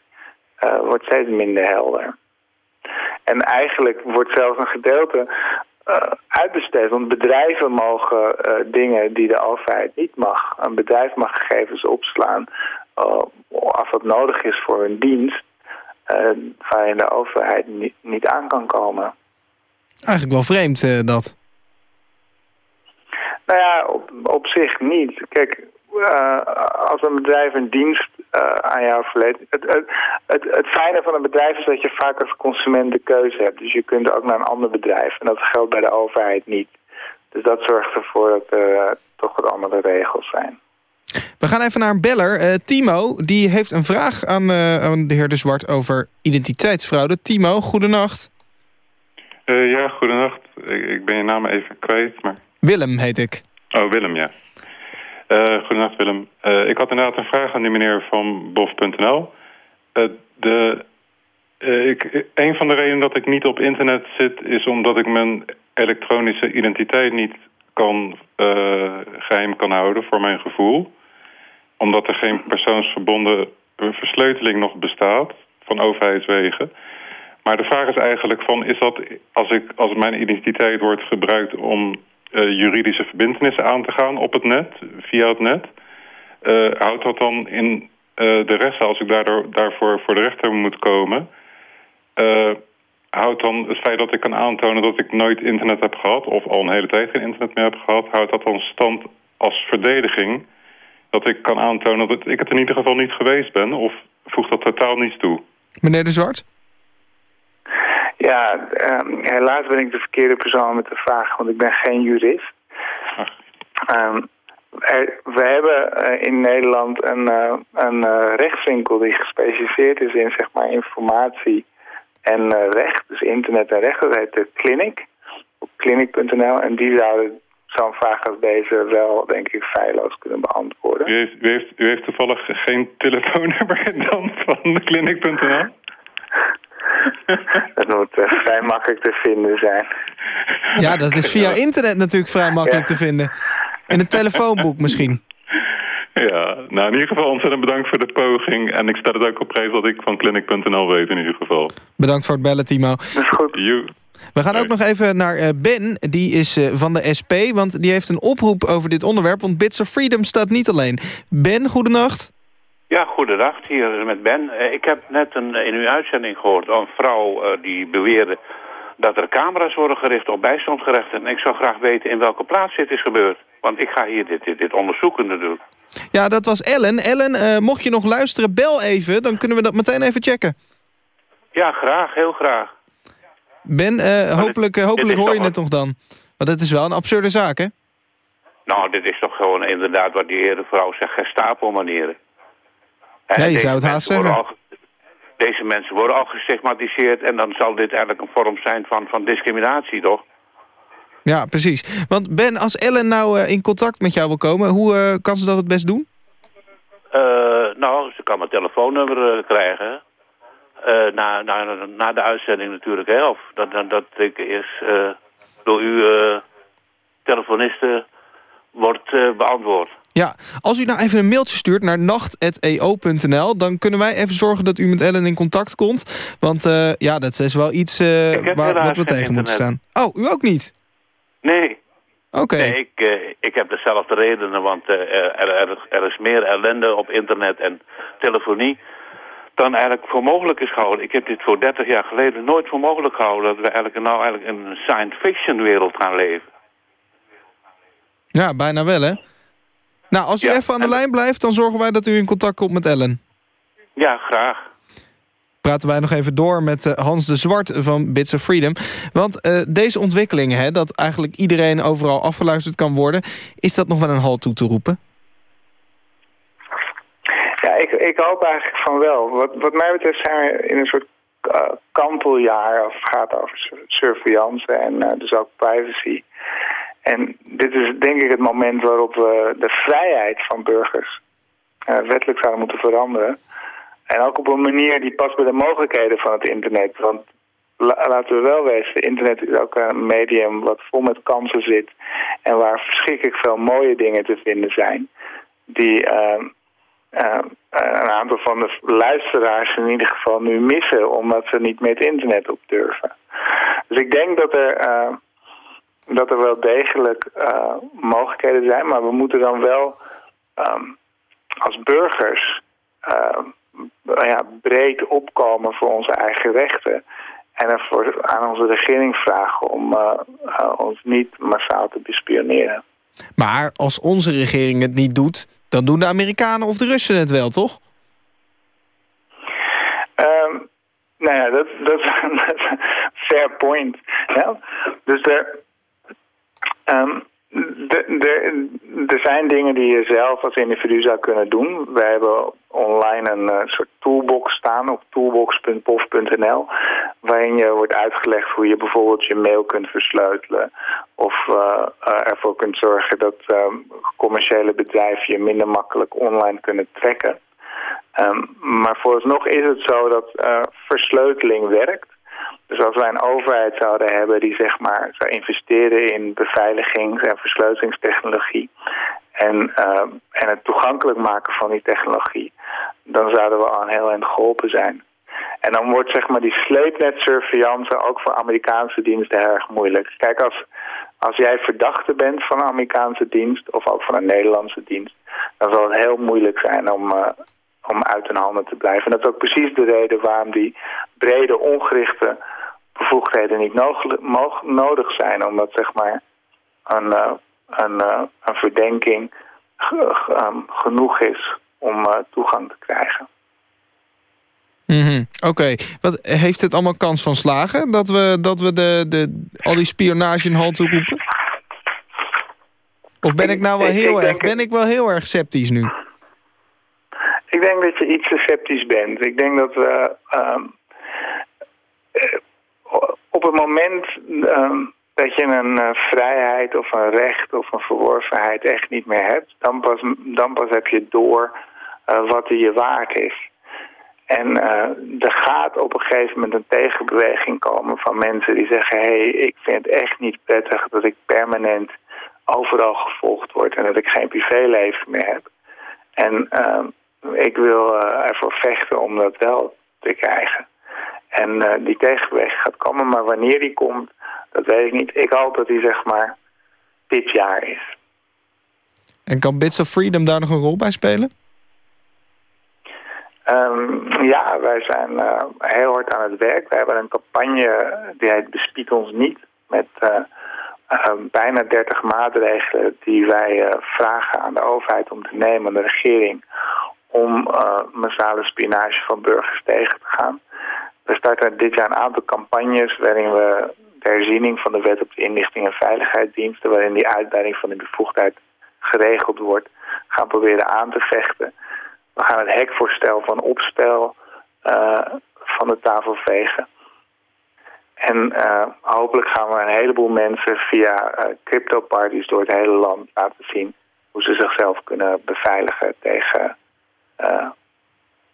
uh, wordt steeds minder helder. En eigenlijk wordt zelfs een gedeelte uh, uitbesteed. Want bedrijven mogen uh, dingen die de overheid niet mag. Een bedrijf mag gegevens opslaan uh, als dat nodig is voor een dienst... waarin de overheid niet, niet, aan kan komen. Eigenlijk wel vreemd dat. Nou ja, op, op zich niet. Kijk, uh, als een bedrijf een dienst uh, aan jou verleent. Het, het, het, het, fijne van een bedrijf is dat je vaak als consument de keuze hebt. Dus je kunt ook naar een ander bedrijf. En dat geldt bij de overheid niet. Dus dat zorgt ervoor dat er uh, toch wat andere regels zijn. We gaan even naar een beller. Timo, die heeft een vraag aan, aan, de heer De Zwart over identiteitsfraude. Timo, goedenacht. ja, goedenacht. Ik, ik ben je naam even kwijt. Maar... Willem heet ik. Oh, Willem, ja. Uh, goedenacht Willem. Uh, ik had inderdaad een vraag aan die meneer van bof.nl. Uh, de, ik, een van de redenen dat ik niet op internet zit... is omdat ik mijn elektronische identiteit niet kan, geheim kan houden voor mijn gevoel. Omdat er geen persoonsverbonden versleuteling nog bestaat van overheidswegen. Maar de vraag is eigenlijk van, is dat als, ik, als mijn identiteit wordt gebruikt om juridische verbindenissen aan te gaan op het net, via het net. Uh, houdt dat dan in uh, de rest, als ik daardoor, daarvoor voor de rechter moet komen... houdt dan het feit dat ik kan aantonen dat ik nooit internet heb gehad... of al een hele tijd geen internet meer heb gehad... houdt dat dan stand als verdediging... dat ik kan aantonen dat ik het in ieder geval niet geweest ben... of voegt dat totaal niets toe? Meneer De Zwart? Ja, um, helaas ben ik de verkeerde persoon met de vraag, want ik ben geen jurist. Um, er, we hebben uh, in Nederland een, uh, een uh, rechtswinkel die gespecialiseerd is in zeg maar informatie en recht, dus internet en recht. Dat heet de Clinic, op clinic.nl. En die zouden zo'n vraag als deze wel, denk ik, feilloos kunnen beantwoorden. U heeft, u heeft, u heeft toevallig geen telefoonnummer <laughs> dan van clinic.nl? <laughs> dat moet uh, vrij makkelijk te vinden zijn. Ja, dat is via internet natuurlijk vrij makkelijk ja. te vinden. In het telefoonboek misschien. Ja, nou in ieder geval ontzettend bedankt voor de poging. En ik stel het ook op prijs wat ik van clinic.nl weet in ieder geval. Bedankt voor het bellen, Timo. Dat is goed. You. We gaan ook nog even naar uh, Ben, die is uh, van de SP, want die heeft een oproep over dit onderwerp. Want Bits of Freedom staat niet alleen. Ben, goedenacht. Ja, goedendag. Hier met Ben. Uh, ik heb net een, in uw uitzending gehoord een vrouw uh, die beweerde dat er camera's worden gericht op bijstandsgerechten. En ik zou graag weten in welke plaats dit is gebeurd. Want ik ga hier dit, dit, dit onderzoeken natuurlijk. Ja, dat was Ellen. Ellen, uh, mocht je nog luisteren, bel even. Dan kunnen we dat meteen even checken. Ja, graag. Heel graag. Ben, eh, hopelijk, eh, dit hopelijk hoor je het nog dan. Want het is wel een absurde zaak, hè? Nou, dit is toch gewoon inderdaad wat die eerder vrouw zegt, Ja, je Deze zou het haast zeggen. al- deze mensen worden al gestigmatiseerd en dan zal dit eigenlijk een vorm zijn van, van discriminatie, toch? Ja, precies. Want Ben, als Ellen nou eh, in contact met jou wil komen... hoe eh, kan ze dat het best doen? Eh, nou, ze kan mijn telefoonnummer krijgen. Na, na, na de uitzending natuurlijk, hè. Of dat, dat, dat ik eerst door uw eh, telefoniste wordt beantwoord. Ja, als u nou even een mailtje stuurt naar nacht.eo.nl... dan kunnen wij even zorgen dat u met Ellen in contact komt. Want eh, ja, dat is wel iets eh, waar, wat we tegen moeten staan. Oh, u ook niet? Nee. Oké. Nee, ik, eh, ik heb dezelfde redenen, want er, er, er is meer ellende op internet en telefonie dan eigenlijk voor mogelijk is gehouden. Ik heb dit voor 30 jaar geleden nooit voor mogelijk gehouden dat we eigenlijk nou eigenlijk in een science fiction wereld gaan leven. Ja, bijna wel, hè? Nou, als u even aan de lijn blijft... dan zorgen wij dat u in contact komt met Ellen. Ja, graag. praten wij nog even door met eh, Hans de Zwart van Bits of Freedom. Want eh, deze ontwikkelingen, hè, dat eigenlijk iedereen overal afgeluisterd kan worden... is dat nog wel een halt toe te roepen? Ja, ik, ik hoop eigenlijk van wel. Wat, wat mij betreft zijn we in een soort uh, kanteljaar als het gaat over sur- surveillance en uh, dus ook privacy. En dit is denk ik het moment waarop we de vrijheid van burgers uh, wettelijk zouden moeten veranderen. En ook op een manier die past bij de mogelijkheden van het internet. Want la laten we wel wezen, internet is ook een medium wat vol met kansen zit. En waar verschrikkelijk veel mooie dingen te vinden zijn. Die uh, uh, een aantal van de luisteraars in ieder geval nu missen. Omdat ze niet meer het internet op durven. Dus ik denk dat er, uh, dat er wel degelijk uh, mogelijkheden zijn. Maar we moeten dan wel um, als burgers ja, breed opkomen voor onze eigen rechten. En ervoor aan onze regering vragen om uh, uh, ons niet massaal te bespioneren. Maar als onze regering het niet doet, dan doen de Amerikanen of de Russen het wel, toch? Um, nou ja, dat, is <laughs> een fair point. Ja? Dus er, um, er zijn dingen die je zelf als individu zou kunnen doen. Wij hebben online een uh, soort toolbox staan op toolbox.pof.nl... waarin je wordt uitgelegd hoe je bijvoorbeeld je mail kunt versleutelen... of uh, uh, ervoor kunt zorgen dat commerciële bedrijven je minder makkelijk online kunnen trekken. Um, maar vooralsnog is het zo dat versleuteling werkt... Dus als wij een overheid zouden hebben die zeg maar zou investeren in beveiligings- en versleutelingstechnologie en, uh, en het toegankelijk maken van die technologie, dan zouden we al een heel eind geholpen zijn. En dan wordt zeg maar die sleepnet-surveillance ook voor Amerikaanse diensten erg moeilijk. Kijk, als, als jij verdachte bent van een Amerikaanse dienst of ook van een Nederlandse dienst, dan zal het heel moeilijk zijn om, uh, om uit hun handen te blijven. En dat is ook precies de reden waarom die brede, ongerichte bevoegdheden niet nog, nodig zijn. Omdat zeg maar een, uh, een, uh, een verdenking um, genoeg is om uh, toegang te krijgen. Mm -hmm. Oké, okay. wat heeft het allemaal kans van slagen? Dat we, dat we de, de, al die spionage in hand roepen? Of ben ik nou wel heel ik, ik erg, ben ik wel heel erg sceptisch nu? Ik denk dat je iets te sceptisch bent. Ik denk dat we um, op het moment um, dat je een uh, vrijheid of een recht of een verworvenheid echt niet meer hebt, dan pas, dan pas heb je door uh, wat die je waard is. En uh, er gaat op een gegeven moment een tegenbeweging komen van mensen die zeggen... hé, hey, ik vind het echt niet prettig dat ik permanent overal gevolgd word... en dat ik geen privéleven meer heb. En uh, ik wil ervoor vechten om dat wel te krijgen. En uh, die tegenbeweging gaat komen, maar wanneer die komt, dat weet ik niet. Ik hoop dat die zeg maar dit jaar is. En kan Bits of Freedom daar nog een rol bij spelen? Um, ja, wij zijn uh, heel hard aan het werk. We hebben een campagne die heet Bespied ons niet. Met uh, uh, bijna 30 maatregelen die wij vragen aan de overheid om te nemen, aan de regering, om massale spionage van burgers tegen te gaan. We starten dit jaar een aantal campagnes waarin we de herziening van de wet op de inlichting en veiligheidsdiensten, waarin die uitbreiding van de bevoegdheid geregeld wordt, gaan proberen aan te vechten. We gaan het hekvoorstel van opstel uh, van de tafel vegen. En uh, hopelijk gaan we een heleboel mensen via uh, crypto-parties door het hele land laten zien hoe ze zichzelf kunnen beveiligen tegen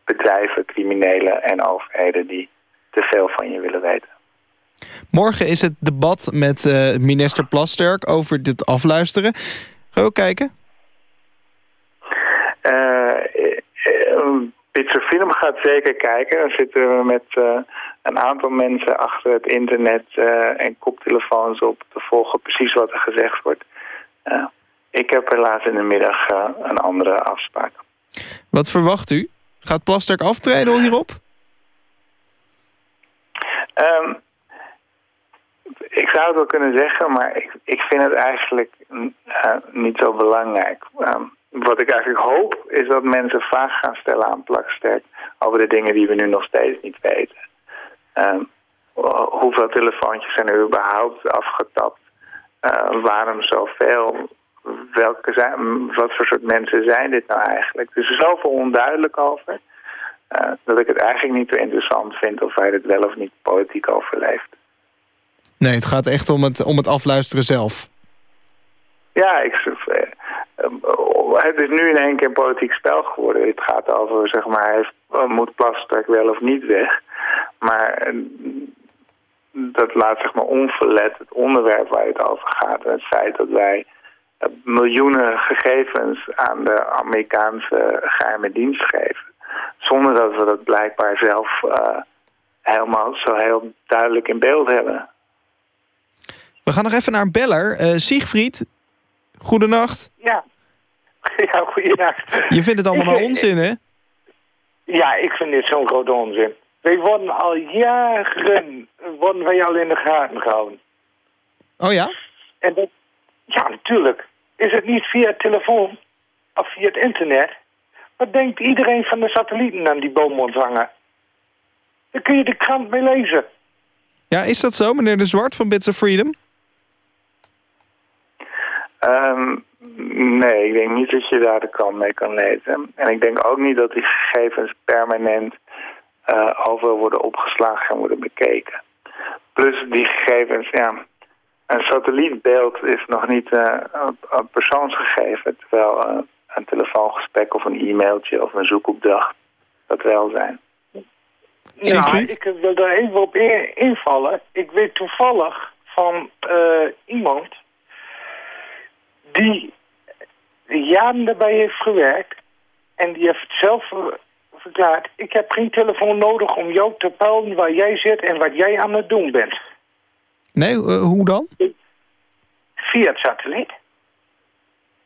bedrijven, criminelen en overheden die te veel van je willen weten. Morgen is het debat met uh, minister Plasterk over dit afluisteren. Ga je ook kijken? Pizza Film gaat zeker kijken. Dan zitten we met uh, een aantal mensen achter het internet uh, en koptelefoons op te volgen precies wat er gezegd wordt. Uh, ik heb helaas in de middag een andere afspraak. Wat verwacht u? Gaat Plasterk aftreden hierop? Um, ik zou het wel kunnen zeggen, maar ik, ik vind het eigenlijk niet zo belangrijk. Um, wat ik eigenlijk hoop is dat mensen vragen gaan stellen aan Plaksterk over de dingen die we nu nog steeds niet weten. Um, hoeveel telefoontjes zijn er überhaupt afgetapt? Uh, waarom zoveel? Welke zijn, wat voor soort mensen zijn dit nou eigenlijk? Dus er is zoveel onduidelijk over. Uh, dat ik het eigenlijk niet zo interessant vind of hij het wel of niet politiek overleeft. Nee, het gaat echt om het, om het afluisteren zelf. Ja, ik, het is nu in één keer een politiek spel geworden. Het gaat over, zeg maar, heeft, moet Plasterk wel of niet weg. Maar dat laat zeg maar onverlet het onderwerp waar het over gaat. En het feit dat wij miljoenen gegevens aan de Amerikaanse geheime dienst geven. Zonder dat we dat blijkbaar zelf uh, helemaal zo heel duidelijk in beeld hebben. We gaan nog even naar een beller. Uh, Siegfried, goedenacht. Ja. <laughs> Ja, goeienacht. Je vindt het allemaal maar <laughs> onzin, hè? Ja, ik vind dit zo'n grote onzin. Wij worden al jaren worden wij al in de gaten gehouden. Oh ja? En dat, ja, natuurlijk. Is het niet via telefoon of via het internet? Wat denkt iedereen van de satellieten aan die boom ontvangen? Daar kun je de krant mee lezen. Ja, is dat zo, meneer De Zwart van Bits of Freedom? Um, nee, ik denk niet dat je daar de krant mee kan lezen. En ik denk ook niet dat die gegevens permanent uh, overal worden opgeslagen en worden bekeken. Plus die gegevens, ja, een satellietbeeld is nog niet uh, een persoonsgegeven, terwijl uh, een telefoongesprek of een e-mailtje of een zoekopdracht dat wel zijn. Ja, ik wil daar even op invallen. Ik weet toevallig van iemand die jaren daarbij heeft gewerkt... en die heeft zelf verklaard... ik heb geen telefoon nodig om jou te peilen waar jij zit en wat jij aan het doen bent. Nee, uh, hoe dan? Via het satelliet.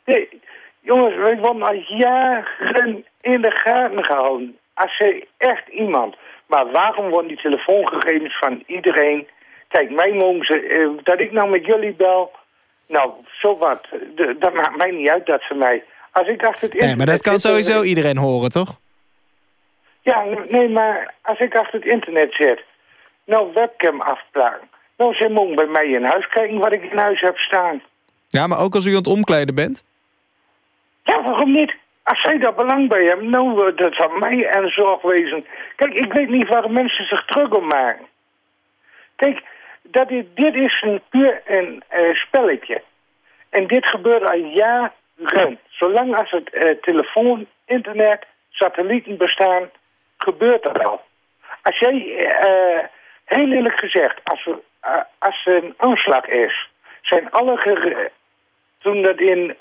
Nee, jongens, wij worden al jaren in de gaten gehouden. Als je echt iemand... Maar waarom worden die telefoongegevens van iedereen... Kijk, mij mogen ze... Uh, dat ik nou met jullie bel... Nou, zo wat. De, dat maakt mij niet uit dat ze mij... Als ik achter het internet... Nee, maar dat kan sowieso iedereen horen, toch? Ja, nee, maar als ik achter het internet zit... Nou, webcam afplakken. Nou, ze mogen bij mij in huis kijken wat ik in huis heb staan. Ja, maar ook als u aan het omkleden bent? Ja, waarom niet? Als zij daar belang bij hebben, nou, dat zou mij en zorg wezen. Kijk, ik weet niet waar mensen zich druk om maken. Kijk, dat dit, dit is een puur een uh, spelletje. En dit gebeurt al jaren. Zolang als het uh, telefoon, internet, satellieten bestaan, gebeurt dat al. Als jij, uh, heel eerlijk gezegd, als, er, als er een aanslag is, zijn alle toen dat in,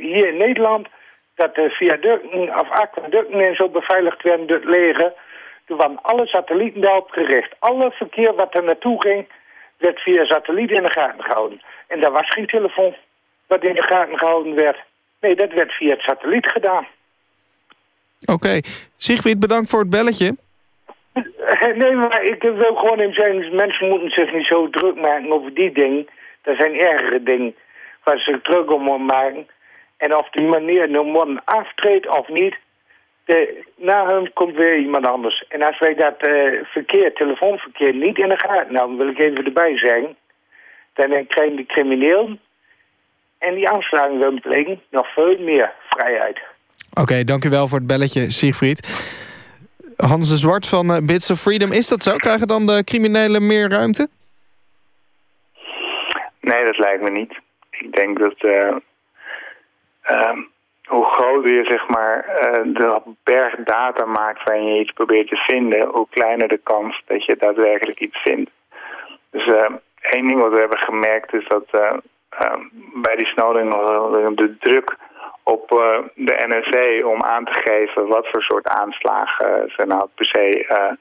hier in Nederland, dat de viaducten of aquaducten en zo beveiligd werden door het leger, toen waren alle satellieten daarop gericht. Alle verkeer wat er naartoe ging, werd via satelliet in de gaten gehouden. En daar was geen telefoon wat in de gaten gehouden werd. Nee, dat werd via het satelliet gedaan. Oké. Okay. Sigrid, bedankt voor het belletje. <laughs> Nee, maar ik wil gewoon even zeggen... mensen moeten zich niet zo druk maken over die dingen. Er zijn ergere dingen waar ze zich druk om moeten maken. En of die meneer nu morgen aftreedt of niet... De, na hun komt weer iemand anders. En als wij dat eh, verkeer, telefoonverkeer niet in de gaten houden, wil ik even erbij zeggen, dan krijgen de criminelen en die aanslagen willen plegen nog veel meer vrijheid. Oké, dank u wel voor het belletje, Siegfried. Hans de Zwart van eh, Bits of Freedom, is dat zo? Krijgen dan de criminelen meer ruimte? Nee, dat lijkt me niet. Ik denk dat eh, ehm, hoe groter je zeg maar eh, de berg data maakt waarin je iets probeert te vinden, hoe kleiner de kans dat je daadwerkelijk iets vindt. Dus eh, één ding wat we hebben gemerkt is dat eh, eh, bij die Snowden de druk op de NSA om aan te geven wat voor soort aanslagen ze nou per se eh,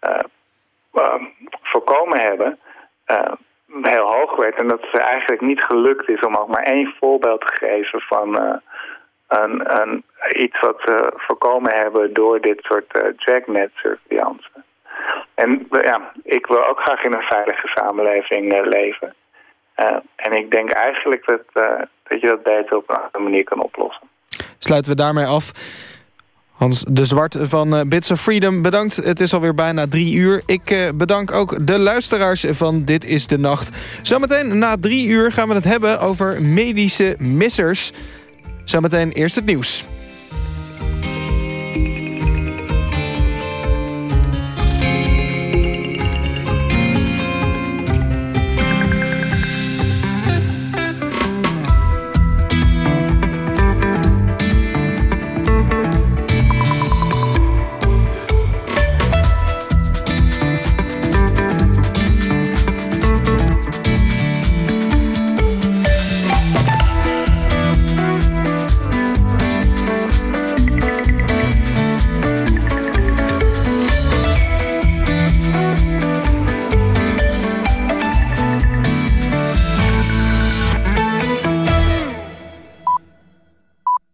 eh, eh, voorkomen hebben, heel hoog werd. En dat het eigenlijk niet gelukt is om ook maar één voorbeeld te geven van eh, een, een, iets wat ze voorkomen hebben door dit soort eh jacknet surveillance. En eh, ja, ik wil ook graag in een veilige samenleving leven. En ik denk eigenlijk dat, dat je dat beter op een andere manier kan oplossen. Sluiten we daarmee af. Hans de Zwart van eh, Bits of Freedom, bedankt. Het is alweer bijna drie uur. Ik eh, bedank ook de luisteraars van Dit is de Nacht. Zometeen na drie uur gaan we het hebben over medische missers. Zometeen eerst het nieuws.